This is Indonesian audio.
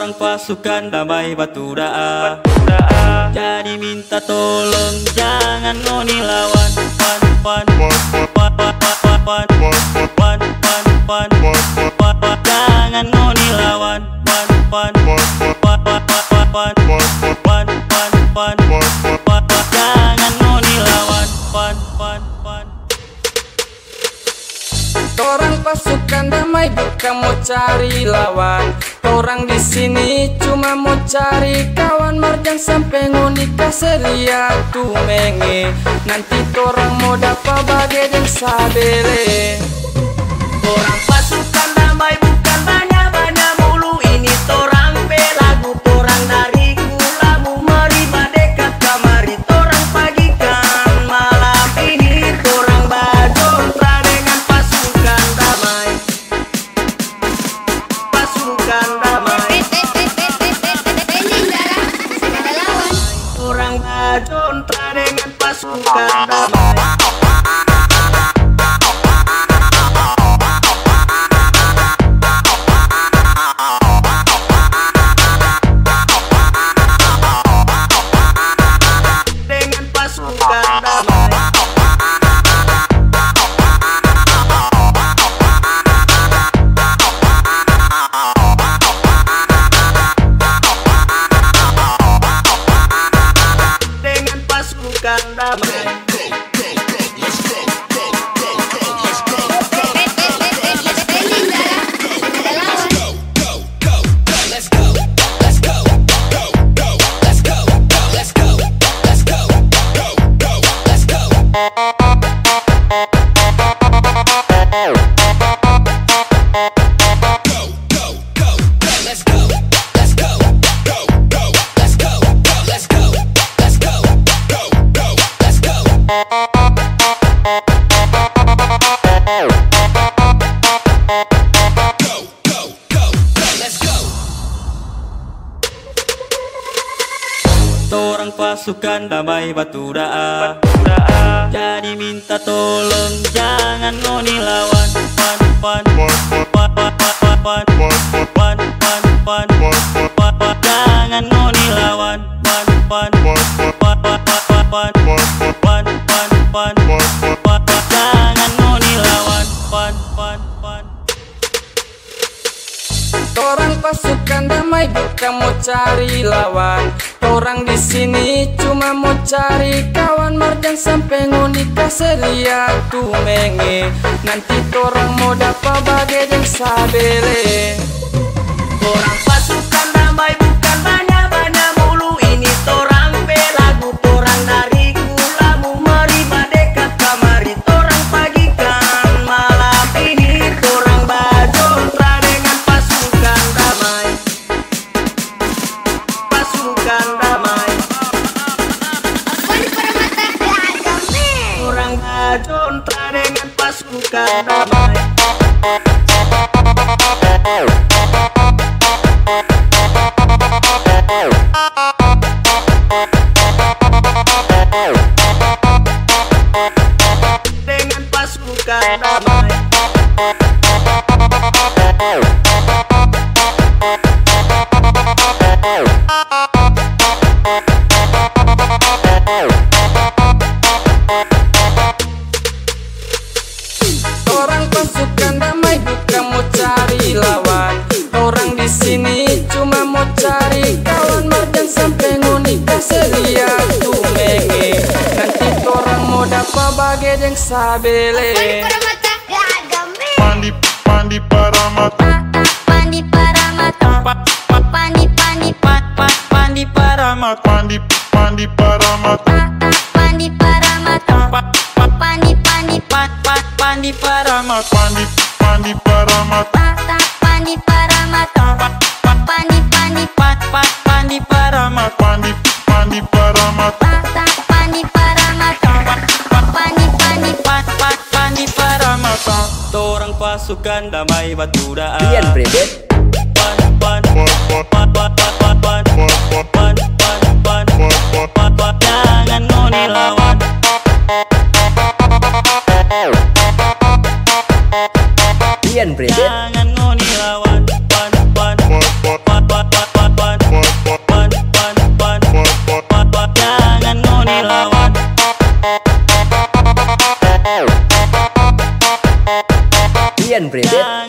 Orang pasukan damai batu daa. Jadi minta tolong jangan ngoni lawan pasukan damai bukan mau cari lawan. Orang di sini cuma mau cari kawan. Marjan sampai ngunika seria tu menge Nanti orang mau dapat bagai dan sabele. Orang pasukan damai bukan Orang pasukan damai batu daa. Jadi minta tolong jangan ngoni lawan Pan pan pan cari lawan. Orang di sini cuma mau cari kawan. Marjan sampai ngunika seria tu menge Nanti orang mau dapat bagai dan sabele. Orang Canada. Siapa bagai yang sabele? Pandi pandi para mata Pandi para mata Pandi pandi. Pandi para mata Pandi pandi para mata Pandi para mata Pandi pandi. Pandi para mata Pandi pandi para mata pasukan damai batu daan Pilihan Brebet Jangan ngoni lawan